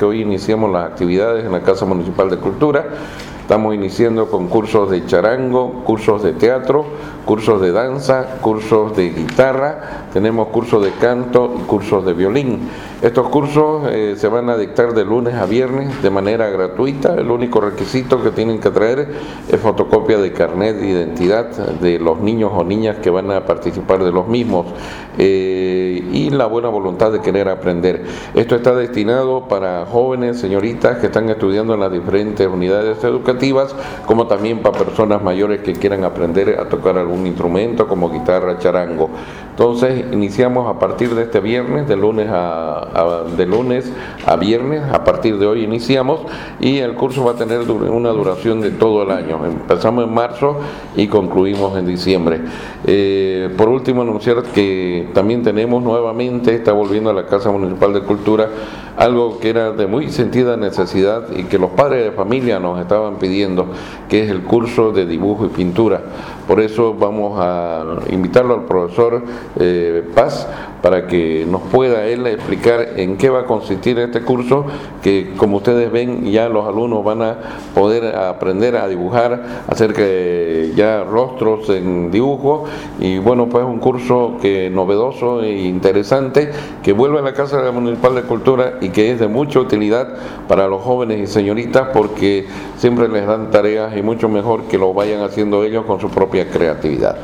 que hoy iniciamos las actividades en la Casa Municipal de Cultura. Estamos iniciando con cursos de charango, cursos de teatro, cursos de danza, cursos de guitarra, tenemos cursos de canto y cursos de violín. Estos cursos eh, se van a dictar de lunes a viernes de manera gratuita. El único requisito que tienen que traer es fotocopia de carnet de identidad de los niños o niñas que van a participar de los mismos eh, y la buena voluntad de querer aprender. Esto está destinado para jóvenes, señoritas que están estudiando en las diferentes unidades educativas como también para personas mayores que quieran aprender a tocar algún instrumento como guitarra, charango. Entonces iniciamos a partir de este viernes, de lunes a, de lunes a viernes, a partir de hoy iniciamos y el curso va a tener una duración de todo el año. Empezamos en marzo y concluimos en diciembre. Eh, por último, anunciar que también tenemos nuevamente, está volviendo a la Casa Municipal de Cultura, algo que era de muy sentida necesidad y que los padres de familia nos estaban pidiendo, que es el curso de dibujo y pintura. Por eso vamos a invitarlo al profesor eh, Paz para que nos pueda él explicar en qué va a consistir este curso, que como ustedes ven ya los alumnos van a poder aprender a dibujar, hacer que ya rostros en dibujo y bueno pues un curso que novedoso e interesante que vuelve a la Casa Municipal de Cultura y que es de mucha utilidad para los jóvenes y señoritas porque siempre les dan tareas y mucho mejor que lo vayan haciendo ellos con su propia creatividad.